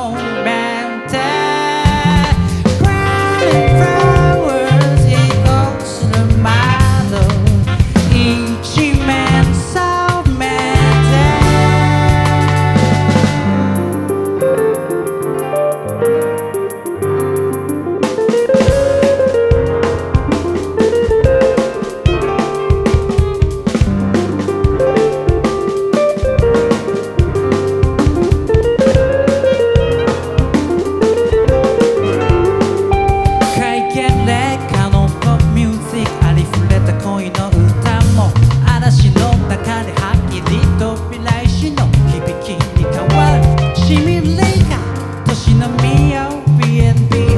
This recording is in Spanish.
Oh. mía o bien.